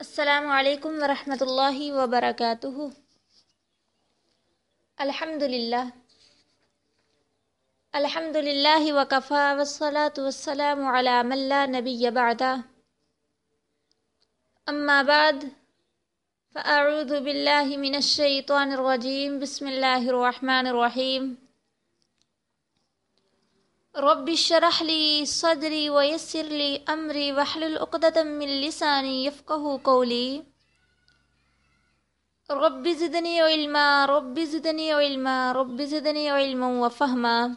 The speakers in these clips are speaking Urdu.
السلام علیکم ورحمۃ اللہ وبرکاتہ۔ الحمد للہ الحمد للہ وکفا وصلاۃ والسلام علی من لا نبی بعد۔ اما بعد، فاعوذ باللہ من الشیطان الرجیم، بسم اللہ الرحمن الرحیم۔ رب اشرح لي صدري ويسر لي أمري واحلل عقدة من لساني يفقهوا قولي. رب زدني علما رب زدني علما رب زدني علما وفهما.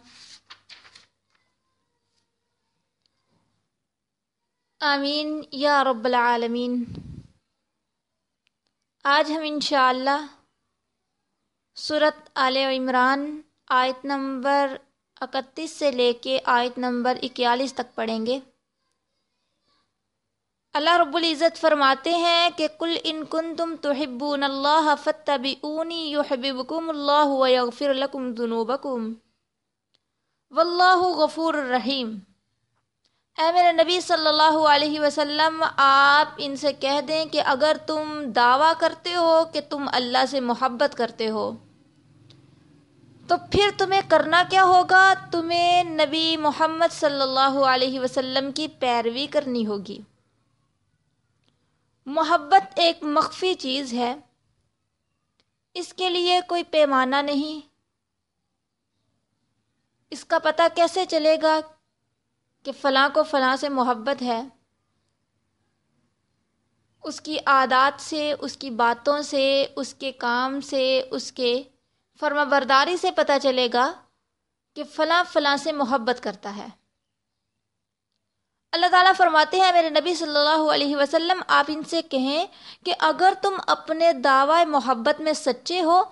آمین یا رب العالمین آج ہم انشاءاللہ صورت آل عمران آیت نمبر اکتیس سے لے کے آیت نمبر اکیالیس تک پڑھیں گے۔ اللہ رب العزت فرماتے ہیں کہ کل ان کن تم تحبون اللہ فتبعونی یحببکم اللہ ویغفر لکم ذنوبکم۔ واللہ غفور الرحیم اے میرے نبی صلی اللہ علیہ وسلم، آپ ان سے کہہ دیں کہ اگر تم دعویٰ کرتے ہو کہ تم اللہ سے محبت کرتے ہو۔ تو پھر تمہیں کرنا کیا ہوگا؟ تمہیں نبی محمد صلی اللہ علیہ وسلم کی پیروی کرنی ہوگی۔ محبت ایک مخفی چیز ہے۔ اس کے لیے کوئی پیمانہ نہیں۔ اس کا پتہ کیسے چلے گا کہ فلاں کو فلاں سے محبت ہے۔ اس کی عادات سے، اس کی باتوں سے، اس کے کام سے، اس کے فرما برداری سے پتہ چلے گا کہ فلاں فلاں سے محبت کرتا ہے۔ اللہ تعالیٰ فرماتے ہیں، میرے نبی صلی اللہ علیہ وسلم، آپ ان سے کہیں کہ اگر تم اپنے دعوی محبت میں سچے ہو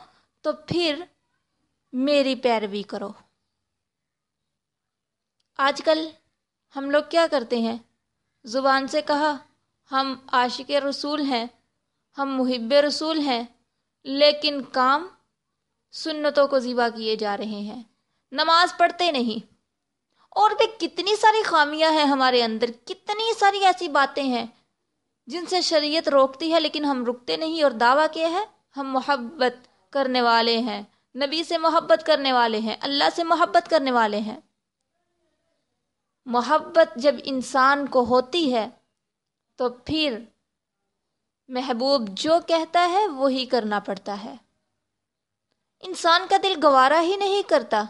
تو پھر میری پیروی کرو۔ آج کل ہم لوگ کیا کرتے ہیں؟ زبان سے کہا، ہم عاشق رسول ہیں، ہم محب رسول ہیں، لیکن کام سنتوں کو ذبح کیے جا رہے ہیں۔ نماز پڑھتے نہیں۔ اور بھی کتنی ساری خامیاں ہیں ہمارے اندر، کتنی ساری ایسی باتیں ہیں جن سے شریعت روکتی ہے لیکن ہم رکتے نہیں اور دعویٰ کیا ہے؟ ہم محبت کرنے والے ہیں۔ نبی سے محبت کرنے والے ہیں، اللہ سے محبت کرنے والے ہیں۔ محبت جب انسان کو ہوتی ہے تو پھر محبوب جو کہتا ہے وہی کرنا پڑتا ہے۔ انسان کا دل گوارا ہی نہیں کرتا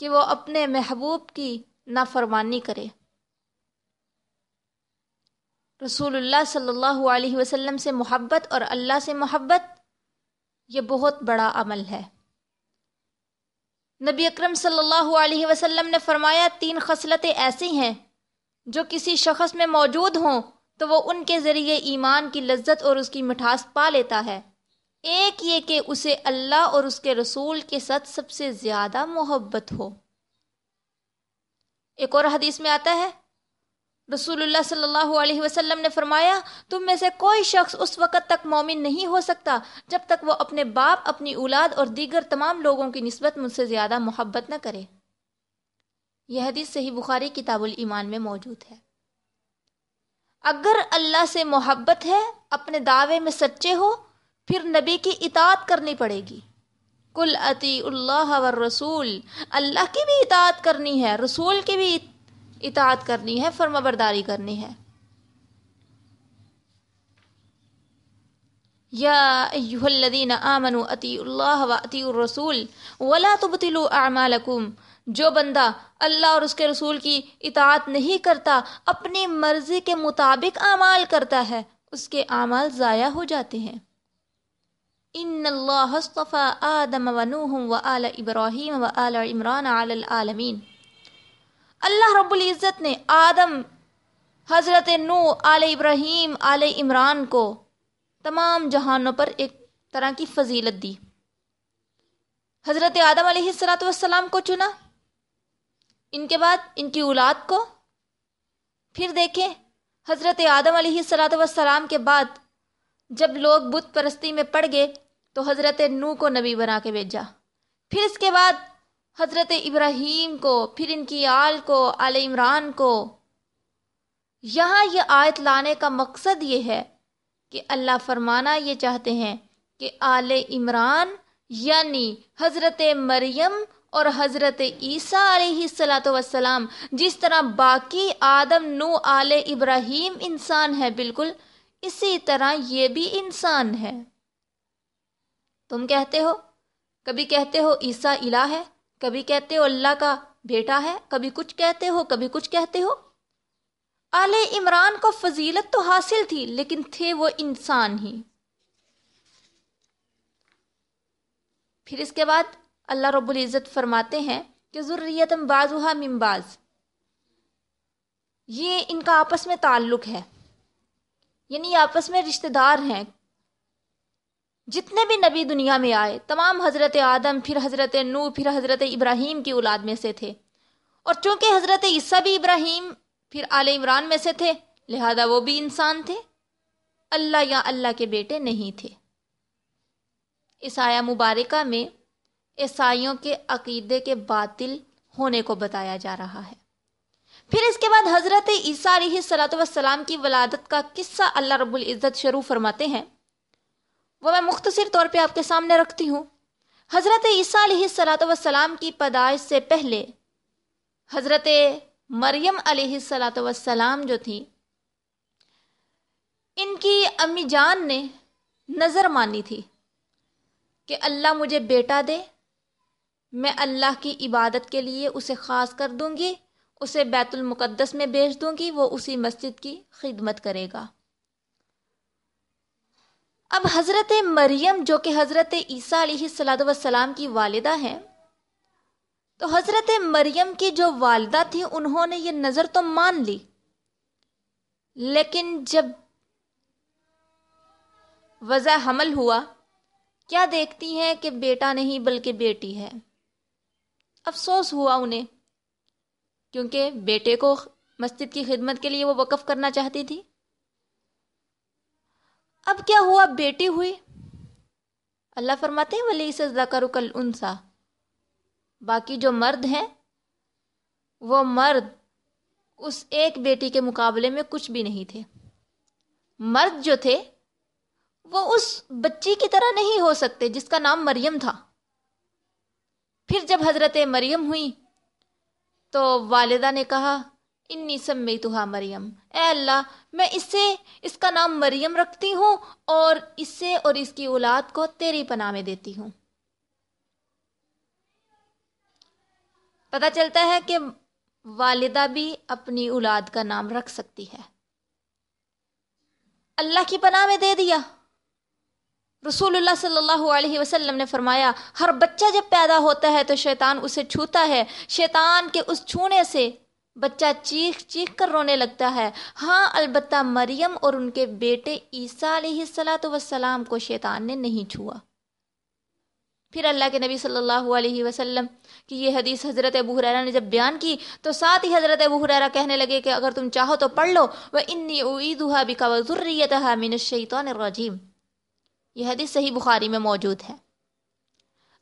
کہ وہ اپنے محبوب کی نافرمانی کرے۔ رسول اللہ صلی اللہ علیہ وسلم سے محبت اور اللہ سے محبت، یہ بہت بڑا عمل ہے۔ نبی اکرم صلی اللہ علیہ وسلم نے فرمایا، تین خصلتیں ایسی ہیں جو کسی شخص میں موجود ہوں تو وہ ان کے ذریعے ایمان کی لذت اور اس کی مٹھاس پا لیتا ہے۔ ایک یہ کہ اسے اللہ اور اس کے رسول کے ساتھ سب سے زیادہ محبت ہو۔ ایک اور حدیث میں آتا ہے، رسول اللہ صلی اللہ علیہ وسلم نے فرمایا، تم میں سے کوئی شخص اس وقت تک مومن نہیں ہو سکتا جب تک وہ اپنے باپ، اپنی اولاد اور دیگر تمام لوگوں کی نسبت مجھ سے زیادہ محبت نہ کرے۔ یہ حدیث صحیح بخاری کتاب الایمان میں موجود ہے۔ اگر اللہ سے محبت ہے، اپنے دعوے میں سچے ہو پھر نبی کی اطاعت کرنی پڑے گی۔ کل عطی اللہ و رسول اللہ کی بھی اطاعت کرنی ہے، رسول کی بھی اطاعت کرنی ہے، فرما برداری کرنی ہے۔ یا ایوہ الذین آمنوا اتی اللہ و اتی الرسول ولا تبتلوا اعمالکم جو بندہ اللہ اور اس کے رسول کی اطاعت نہیں کرتا، اپنی مرضی کے مطابق اعمال کرتا ہے، اس کے اعمال ضائع ہو جاتے ہیں۔ ان اللہ اصطفى آدم و نوح و آل ابراہیم و آل عمران علی العالمین اللہ رب العزت نے آدم، حضرت نو آل ابراہیم، آل عمران کو تمام جہانوں پر ایک طرح کی فضیلت دی۔ حضرت آدم علیہ السلاۃ والسلام کو چنا، ان کے بعد ان کی اولاد کو۔ پھر دیکھیں، حضرت آدم علیہ السلاۃ والسلام کے بعد جب لوگ بت پرستی میں پڑ گئے تو حضرت نو کو نبی بنا کے بھیجا۔ پھر اس کے بعد حضرت ابراہیم کو، پھر ان کی آل کو، آل عمران کو۔ یہاں یہ آیت لانے کا مقصد یہ ہے کہ اللہ فرمانا یہ چاہتے ہیں کہ آل عمران یعنی حضرت مریم اور حضرت عیسیٰ علیہ السلاۃ وسلام جس طرح باقی آدم نو آل ابراہیم انسان ہے بالکل اسی طرح یہ بھی انسان ہے۔ تم کہتے ہو، کبھی کہتے ہو عیسیٰ الہ ہے، کبھی کہتے ہو اللہ کا بیٹا ہے، کبھی کچھ کہتے ہو، کبھی کچھ کہتے ہو۔ آل عمران کو فضیلت تو حاصل تھی، لیکن تھے وہ انسان ہی۔ پھر اس کے بعد اللہ رب العزت فرماتے ہیں کہ ضروریت بازوہا ممباز یہ ان کا آپس میں تعلق ہے۔ یعنی آپس میں رشتہ دار ہیں۔ جتنے بھی نبی دنیا میں آئے، تمام حضرت آدم، پھر حضرت نو پھر حضرت ابراہیم کی اولاد میں سے تھے۔ اور چونکہ حضرت عیسیٰ بھی ابراہیم، پھر آل عمران میں سے تھے، لہذا وہ بھی انسان تھے۔ اللہ یا اللہ کے بیٹے نہیں تھے۔ اس آیا مبارکہ میں عیسائیوں کے عقیدے کے باطل ہونے کو بتایا جا رہا ہے۔ پھر اس کے بعد حضرت عیسیٰ علیہ صلاۃ وسلام کی ولادت کا قصہ اللہ رب العزت شروع فرماتے ہیں۔ وہ میں مختصر طور پہ آپ کے سامنے رکھتی ہوں۔ حضرت عیسیٰ علیہ صلاۃ وسلام کی پیدائش سے پہلے حضرت مریم علیہ صلاۃ وسلام جو تھی ان کی امی جان نے نظر مانی تھی کہ اللہ مجھے بیٹا دے، میں اللہ کی عبادت کے لیے اسے خاص کر دوں گی۔ اسے بیت المقدس میں بیچ دوں گی، وہ اسی مسجد کی خدمت کرے گا۔ اب حضرت مریم، جو کہ حضرت عیسیٰ علیہ صلاح وسلام کی والدہ ہیں، تو حضرت مریم کی جو والدہ تھی، انہوں نے یہ نظر تو مان لی، لیکن جب وضع حمل ہوا، کیا دیکھتی ہیں کہ بیٹا نہیں بلکہ بیٹی ہے؟ افسوس ہوا انہیں۔ کیونکہ بیٹے کو مسجد کی خدمت کے لیے وہ وقف کرنا چاہتی تھی۔ اب کیا ہوا؟ بیٹی ہوئی اللہ فرماتے ہیں ولی سے ذکر کل انسا باقی جو مرد ہیں، وہ مرد اس ایک بیٹی کے مقابلے میں کچھ بھی نہیں تھے۔ مرد جو تھے، وہ اس بچی کی طرح نہیں ہو سکتے، جس کا نام مریم تھا۔ پھر جب حضرت مریم ہوئی تو والدہ نے کہا، انی سمی تہا مریم۔ اے اللہ، میں اس سے اس کا نام مریم رکھتی ہوں اور اس سے اور اس کی اولاد کو تیری پناہ میں دیتی ہوں۔ پتہ چلتا ہے کہ والدہ بھی اپنی اولاد کا نام رکھ سکتی ہے۔ اللہ کی پناہ میں دے دیا۔ رسول اللہ صلی اللہ علیہ وسلم نے فرمایا، ہر بچہ جب پیدا ہوتا ہے تو شیطان اسے چھوتا ہے۔ شیطان کے اس چھونے سے بچہ چیخ چیخ کر رونے لگتا ہے۔ ہاں البتہ مریم اور ان کے بیٹے عیسیٰ علیہ السلاۃ وسلام کو شیطان نے نہیں چھوا۔ پھر اللہ کے نبی صلی اللہ علیہ وسلم کی یہ حدیث حضرت ابو حریرہ نے جب بیان کی تو ساتھ ہی حضرت ابو حریرہ کہنے لگے کہ اگر تم چاہو تو پڑھ لو۔ وہ انی اعیدها بک وذریتها من الشیطان الرجیم یہ حدیث صحیح بخاری میں موجود ہے۔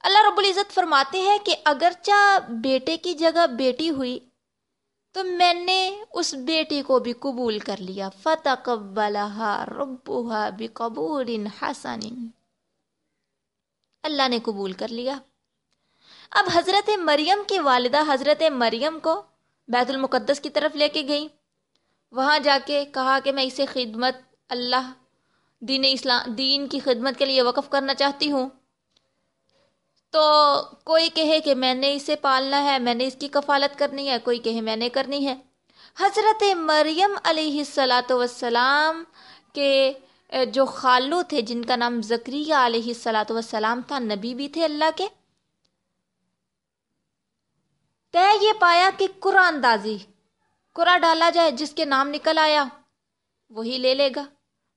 اللہ رب العزت فرماتے ہیں کہ اگرچہ بیٹے کی جگہ بیٹی ہوئی، تو میں نے اس بیٹی کو بھی قبول کر لیا۔ فتقبلها ربها بقبول حسن۔ اللہ نے قبول کر لیا۔ اب حضرت مریم کی والدہ حضرت مریم کو بیت المقدس کی طرف لے کے گئی وہاں جا کے کہا کہ میں اسے خدمت اللہ دین اسلام، دین کی خدمت کے لیے وقف کرنا چاہتی ہوں۔ تو کوئی کہے کہ میں نے اسے پالنا ہے، میں نے اس کی کفالت کرنی ہے، کوئی کہے میں نے کرنی ہے۔ حضرت مریم علیہ السلاۃ وسلام کے جو خالو تھے، جن کا نام ذکریہ علیہ السلاۃ وسلام تھا، نبی بھی تھے اللہ کے۔ طے یہ پایا کہ قرآن دازی، قرآن ڈالا جائے، جس کے نام نکل آیا، وہی لے لے گا۔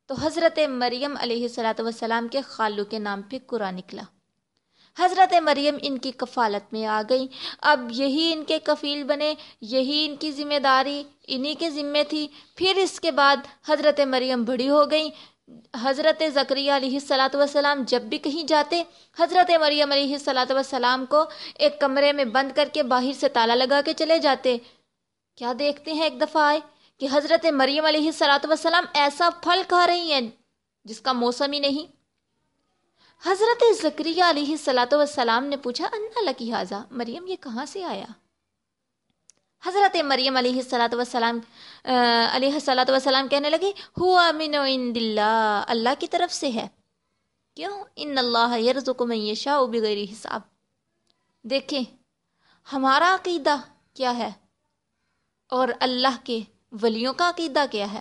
تو حضرت مریم علیہ صلاۃ وسلام کے خالو کے نام پہ قرآن نکلا۔ حضرت مریم ان کی کفالت میں آ گئی۔ اب یہی ان کے کفیل بنے، یہی ان کی ذمہ داری، انہی کے ذمے تھی۔ پھر اس کے بعد حضرت مریم بڑی ہو گئی۔ حضرت ذکریہ علیہ صلاۃ وسلام جب بھی کہیں جاتے، حضرت مریم علیہ صلاۃ وسلام کو ایک کمرے میں بند کر کے باہر سے تالا لگا کے چلے جاتے۔ کیا دیکھتے ہیں ایک دفعہ آئے؟ کہ حضرت مریم علیہ صلاۃ وسلام ایسا پھل کھا رہی ہیں جس کا موسم ہی نہیں۔ حضرت ذکریہ علیہ السلاۃ والسلام نے پوچھا، انا لکی حاضہ مریم، یہ کہاں سے آیا؟ حضرت مریم علیہ السلاۃ والسلام علیہ السلاۃ والسلام کہنے لگی ہوا من عند اللہ اللہ کی طرف سے ہے۔ کیوں؟ ان اللہ یرزق من یشاء بغیر حساب۔ دیکھیں، ہمارا عقیدہ کیا ہے؟ اور اللہ کے ولیوں کا عقیدہ کیا ہے؟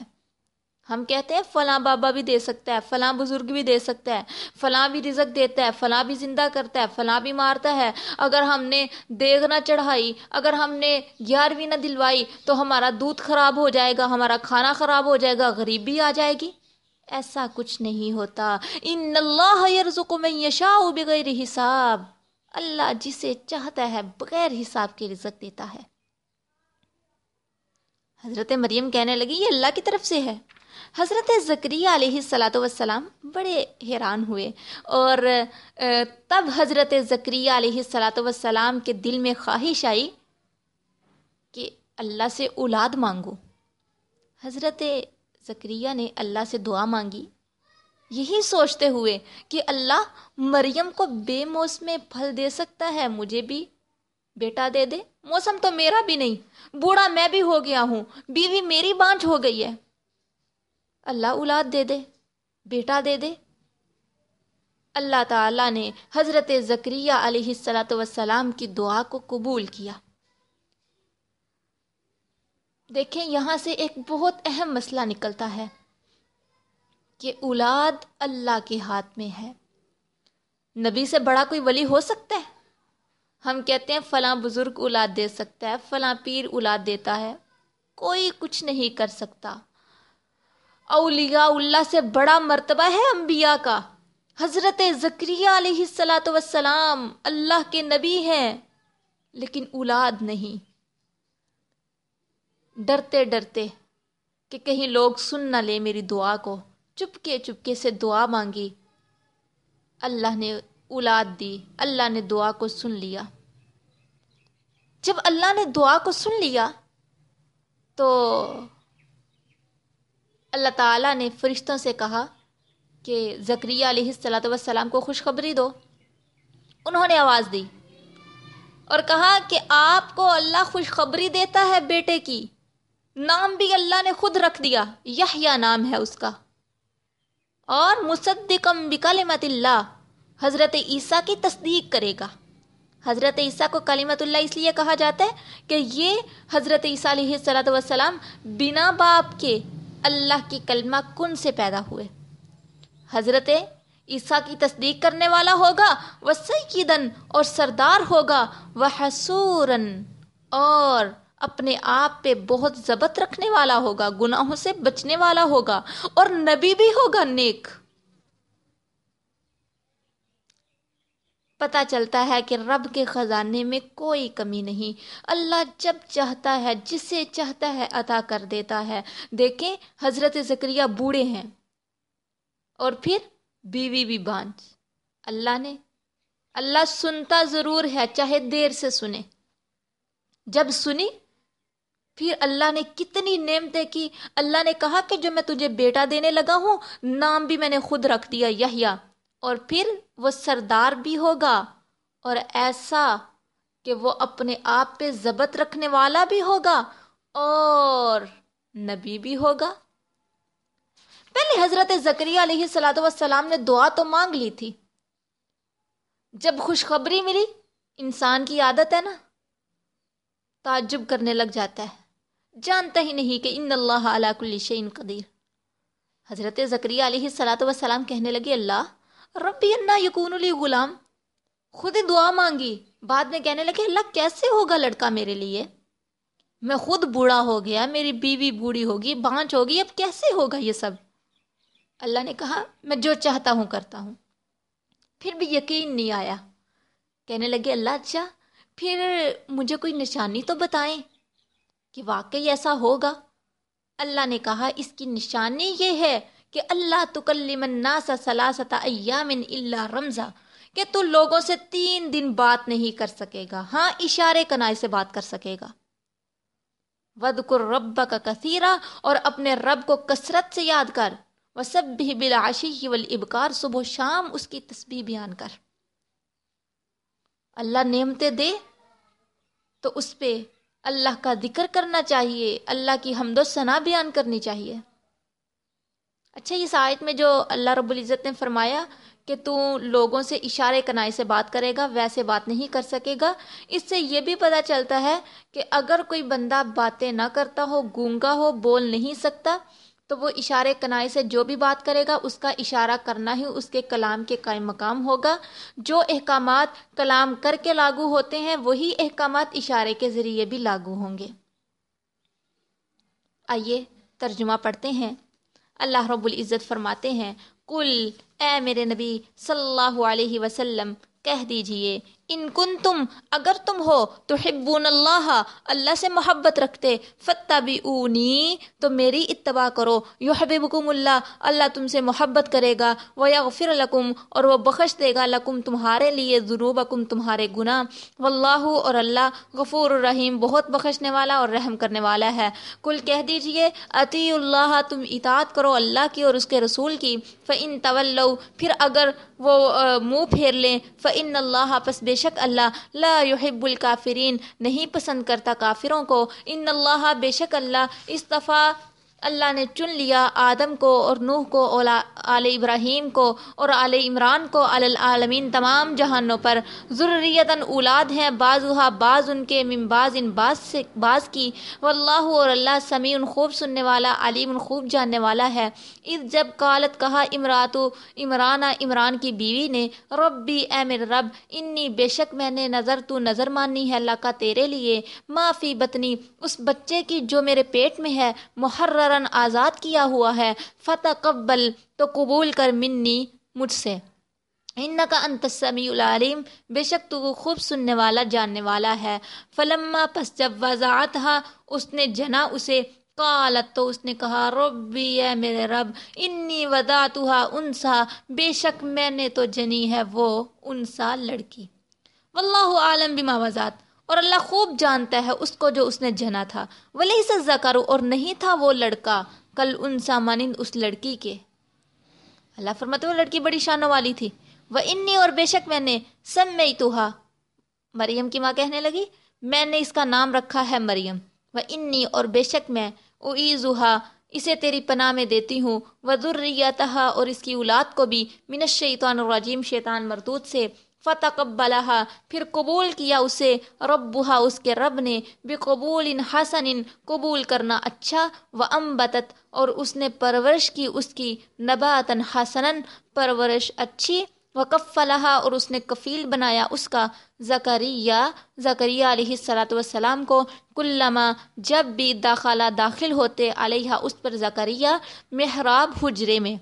ہم کہتے ہیں فلاں بابا بھی دے سکتا ہے، فلاں بزرگ بھی دے سکتا ہے، فلاں بھی رزق دیتا ہے، فلاں بھی زندہ کرتا ہے، فلاں بھی مارتا ہے۔ اگر ہم نے دیگ نہ چڑھائی، اگر ہم نے گیارہویں نہ دلوائی، تو ہمارا دودھ خراب ہو جائے گا، ہمارا کھانا خراب ہو جائے گا، غریب بھی آ جائے گی۔ ایسا کچھ نہیں ہوتا۔ ان اللہ یرزق من یشاء بغیر حساب۔ اللہ جسے چاہتا ہے بغیر حساب کے رزق دیتا ہے۔ حضرت مریم کہنے لگی، یہ اللہ کی طرف سے ہے۔ حضرت ذکریہ علیہ السلاۃ وسلام بڑے حیران ہوئے اور تب حضرت ذکریہ علیہ السلاۃ وسلام کے دل میں خواہش آئی کہ اللہ سے اولاد مانگو۔ حضرت ذکریہ نے اللہ سے دعا مانگی۔ یہی سوچتے ہوئے کہ اللہ مریم کو بے موسم پھل دے سکتا ہے، مجھے بھی بیٹا دے دے، موسم تو میرا بھی نہیں، بوڑھا میں بھی ہو گیا ہوں، بیوی میری بانچ ہو گئی ہے۔ اللہ اولاد دے دے، بیٹا دے دے۔ اللہ تعالیٰ نے حضرت ذکریہ علیہ السلاۃ وسلام کی دعا کو قبول کیا۔ دیکھیں، یہاں سے ایک بہت اہم مسئلہ نکلتا ہے کہ اولاد اللہ کے ہاتھ میں ہے۔ نبی سے بڑا کوئی ولی ہو سکتا ہے؟ ہم کہتے ہیں فلاں بزرگ اولاد دے سکتا ہے، فلاں پیر اولاد دیتا ہے۔ کوئی کچھ نہیں کر سکتا۔ اولیاء اللہ سے بڑا مرتبہ ہے انبیاء کا۔ حضرت ذکریہ علیہ السلاۃ وسلام اللہ کے نبی ہیں، لیکن اولاد نہیں۔ ڈرتے ڈرتے کہ کہیں لوگ سن نہ لے میری دعا کو۔ چپکے چپکے سے دعا مانگی۔ اللہ نے اولاد دی، اللہ نے دعا کو سن لیا۔ جب اللہ نے دعا کو سن لیا، تو اللہ تعالیٰ نے فرشتوں سے کہا کہ ذکریہ علیہ السلاۃ وسلام کو خوشخبری دو۔ انہوں نے آواز دی اور کہا کہ آپ کو اللہ خوشخبری دیتا ہے بیٹے کی۔ نام بھی اللہ نے خود رکھ دیا یہ نام ہے اس کا۔ اور مصدقم بکلمت اللہ حضرت عیسیٰ کی تصدیق کرے گا۔ حضرت عیسیٰ کو کلیمت اللہ اس لیے کہا جاتا ہے کہ یہ حضرت عیسیٰ علیہ السلاۃ وسلام بنا باپ کے اللہ کی کلمہ کن سے پیدا ہوئے۔ حضرت عیسیٰ کی تصدیق کرنے والا ہوگا، وہ سیدن اور سردار ہوگا، وہ حسورن اور اپنے آپ پہ بہت ضبط رکھنے والا ہوگا، گناہوں سے بچنے والا ہوگا اور نبی بھی ہوگا نیک۔ پتہ چلتا ہے کہ رب کے خزانے میں کوئی کمی نہیں۔ اللہ جب چاہتا ہے، جسے چاہتا ہے، عطا کر دیتا ہے۔ دیکھیں، حضرت ذکریہ بوڑھے ہیں۔ اور پھر بیوی بھی بانچ اللہ نے، اللہ سنتا ضرور ہے، چاہے دیر سے سنے۔ جب سنی، پھر اللہ نے کتنی نعمتیں کی۔ اللہ نے کہا کہ جو میں تجھے بیٹا دینے لگا ہوں، نام بھی میں نے خود رکھ دیا، یحییٰ۔ اور پھر وہ سردار بھی ہوگا اور ایسا کہ وہ اپنے آپ پہ ضبط رکھنے والا بھی ہوگا اور نبی بھی ہوگا۔ پہلے حضرت ذکریہ علیہ السلاۃ والسلام نے دعا تو مانگ لی تھی۔ جب خوشخبری ملی، انسان کی عادت ہے نا، تعجب کرنے لگ جاتا ہے۔ جانتا ہی نہیں کہ ان اللہ علیہ کل قدیر۔ حضرت ذکریہ علیہ السلاۃ والسلام کہنے لگے، اللہ ربی اللہ یقون علی غلام۔ خود دعا مانگی، بعد میں کہنے لگے، اللہ کیسے ہوگا لڑکا میرے لیے؟ میں خود بوڑھا ہو گیا، میری بیوی بوڑھی ہوگی، بانچ ہوگی، اب کیسے ہوگا یہ سب؟ اللہ نے کہا، میں جو چاہتا ہوں کرتا ہوں۔ پھر بھی یقین نہیں آیا۔ کہنے لگے، اللہ اچھا پھر مجھے کوئی نشانی تو بتائیں کہ واقعی ایسا ہوگا؟ اللہ نے کہا، اس کی نشانی یہ ہے کہ اللہ تکلم الناس سلاست ایام اللہ رمضا کہ تو لوگوں سے تین دن بات نہیں کر سکے گا۔ ہاں اشارے کنائے سے بات کر سکے گا۔ ود رب کا کثیرہ اور اپنے رب کو کثرت سے یاد کر۔ وہ سب بھی بالعشی والابکار صبح و شام اس کی تسبیح بیان کر۔ اللہ نعمتیں دے، تو اس پہ اللہ کا ذکر کرنا چاہیے، اللہ کی حمد و ثنا بیان کرنی چاہیے۔ اچھا اس آیت میں جو اللہ رب العزت نے فرمایا کہ تو لوگوں سے اشارے کنائی سے بات کرے گا، ویسے بات نہیں کر سکے گا، اس سے یہ بھی پتہ چلتا ہے کہ اگر کوئی بندہ باتیں نہ کرتا ہو، گونگا ہو، بول نہیں سکتا، تو وہ اشارے کنائی سے جو بھی بات کرے گا، اس کا اشارہ کرنا ہی اس کے کلام کے قائم مقام ہوگا۔ جو احکامات کلام کر کے لاگو ہوتے ہیں، وہی احکامات اشارے کے ذریعے بھی لاگو ہوں گے۔ آئیے ترجمہ پڑھتے ہیں۔ اللہ رب العزت فرماتے ہیں کل اے میرے نبی صلی اللہ علیہ وسلم، کہہ دیجیے ان کن تم اگر تم ہو تو حبون اللہ اللہ سے محبت رکھتے فتح بھی اونی تو میری اتباع کرو یو حبیبکم اللہ اللہ تم سے محبت کرے گا وہ یغفر لکم، اور وہ بخش دے گا لکم تمہارے لیے ذنوبکم تمہارے گناہ۔ واللہ اور اللہ غفور الرحیم، بہت بخشنے والا اور رحم کرنے والا ہے۔ کل کہہ دیجیے عطی اللہ، تم اطاعت کرو اللہ کی اور اس کے رسول کی۔ فَإِن تَوَلَّوْ پھر اگر وہ منہ پھیر لیں، فَإِنَّ اللَّهَ پس بے شک اللہ لا يحب الکافرین نہیں پسند کرتا کافروں کو۔ ان اللہ بے شک اللہ استفا اللہ نے چن لیا آدم کو اور نوح کو، اولا آل ابراہیم کو اور آل عمران کو العالمین تمام جہانوں پر۔ ضروریتاً اولاد ہیں بعضها بعض ان کے، من بعض ان بعض سے، بعض کی۔ واللہ اور اللہ سمیع خوب سننے والا، علیم خوب جاننے والا ہے۔ اس جب قالت، کہا امراتو، عمران عمران کی بیوی نے، ربی اے میرے رب، انی بے شک میں نے نظر، تو نظر ماننی ہے اللہ کا تیرے لیے۔ معافی بتنی اس بچے کی جو میرے پیٹ میں ہے، محرر آزاد کیا ہوا ہے۔ فتح قبل تو قبول کر منی مجھ سے۔ ان کا انتسمی العلیم، بے شک تو وہ خوب سننے والا، جاننے والا ہے۔ فلما پس جب وضاحت اس نے جنا اسے۔ قالت، تو اس نے کہا، ربی، اے میرے رب، انی وداتها انسا۔ بے شک میں نے تو جنی ہے وہ انسا لڑکی۔ واللہ عالم بما وزات اور اللہ خوب جانتا ہے اس کو جو اس نے جنا تھا۔ ولی سزا کرو اور نہیں تھا وہ لڑکا۔ کل ان سامانند اس لڑکی کے۔ اللہ فرماتے وہ لڑکی بڑی شانوں والی تھی۔ وہ انی اور بے شک میں نے سب میں توہا مریم کی ماں کہنے لگی، میں نے اس کا نام رکھا ہے مریم۔ وہ انی اور بے شک میں او اسے تیری پناہ میں دیتی ہوں۔ وہ ذریتہا اور اس کی اولاد کو بھی۔ من الشیطان الرجیم، شیطان مردود سے۔ فتقبلها، پھر قبول کیا اسے ربها اس کے رب نے بقبول حسن قبول کرنا اچھا و امبتت اور اس نے پرورش کی اس کی نباتن حسن پرورش اچھی، وکفلہا، اور اس نے کفیل بنایا اس کا زکریہ زکریہ علیہ السلاۃ والسلام کو، کلما جب بھی داخلہ داخل ہوتے علیہ اس پر زکریہ محراب حجرے میں۔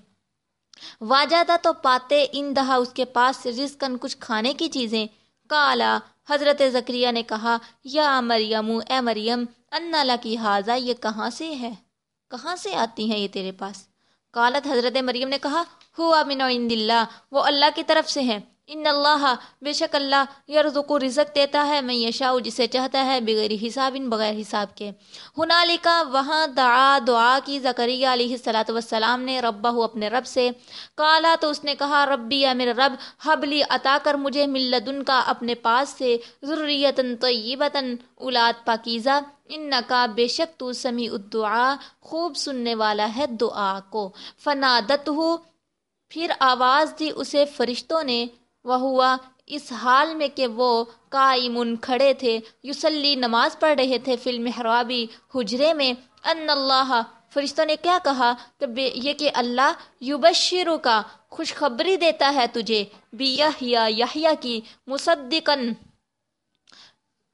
واجہ تو پاتے ان دہا اس کے پاس رزقن کچھ کھانے کی چیزیں۔ کالا حضرت ذکریہ نے کہا، یا مریم، اے مریم، انا کی حاضہ یہ کہاں سے ہے؟ کہاں سے آتی ہیں یہ تیرے پاس؟ کالت حضرت مریم نے کہا، ہوا من عند اللہ، وہ اللہ کی طرف سے ہیں۔ ان اللہ بے شک اللہ یرزق و رزق دیتا ہے میں یشاء جسے چاہتا ہے، بغیر حساب بغیر حساب کے۔ ہنالکا وہاں دعا دعا کی زکریہ علیہ صلاۃ وسلام نے ربا اپنے رب سے۔ کالا تو اس نے کہا، ربی یا میرے رب حبلی عطا کر مجھے ملدن کا اپنے پاس سے ضروریتاً طیبتاً اولاد پاکیزہ۔ ان کا بے شک تو سمیع الدعا خوب سننے والا ہے دعا کو۔ فنادت ہو پھر آواز دی اسے، فرشتوں نے وہ ہوا اس حال میں کہ وہ قائمن کھڑے تھے یوسلی نماز پڑھ رہے تھے فلم حرابی حجرے میں، ان اللہ، فرشتوں نے کیا کہا کہ یہ کہ اللہ یوبشرو کا خوشخبری دیتا ہے تجھے، بیاہیا یحییٰ کی مصدقن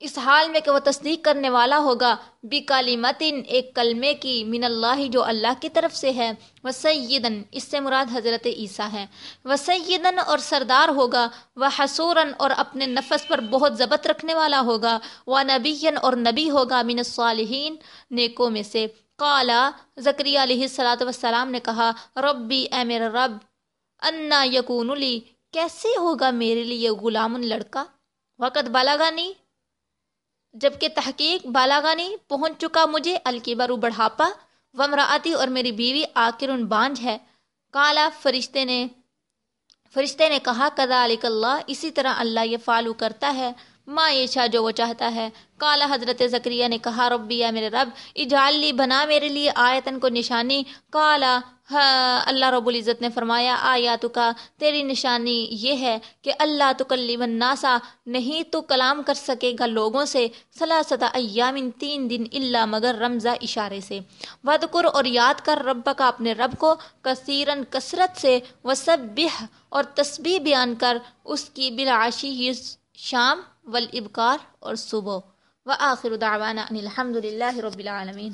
اس حال میں کہ وہ تصدیق کرنے والا ہوگا، بی کالی متن ایک کلمے کی من اللہ جو اللہ کی طرف سے ہے۔ وہ سیدن اس سے مراد حضرت عیسیٰ ہے وہ اور سردار ہوگا، وہ حسوراً اور اپنے نفس پر بہت ضبط رکھنے والا ہوگا۔ وہ نبین اور نبی ہوگا من الصالحین، نیکوں میں سے۔ قالا ذکری علیہ السلاۃ وسلام نے کہا، ربی، اے میرا رب، انا یقون لی، کیسے ہوگا میرے لیے غلام لڑکا؟ وقت بالا نہیں جبکہ تحقیق بالاغانی پہنچ چکا مجھے الکبرو بڑھاپا ومراتی اور میری بیوی آکر بانج ہے۔ کالا فرشتے نے فرشتے نے کہا کدا علیک اللہ، اسی طرح اللہ یہ فالو کرتا ہے۔ ما یہ جو وہ چاہتا ہے۔ کالا حضرت ذکریہ نے کہا، ربی میرے رب اجالی بنا میرے لیے آیتن کو نشانی۔ کالا ہاں، اللہ رب العزت نے فرمایا آیا تو کا تیری نشانی یہ ہے کہ اللہ تو کلیم الناسا نہیں تو کلام کر سکے گا لوگوں سے۔ سلاست ایام، تین دن اللہ مگر رمضہ اشارے سے۔ ودکر اور یاد کر رب کا اپنے رب کو کثیرن کثرت سے۔ وسبح اور تسبیح بیان کر، اس کی بالعشی شام والإبكار والصبو وآخر دعوانا أن الحمد لله رب العالمين.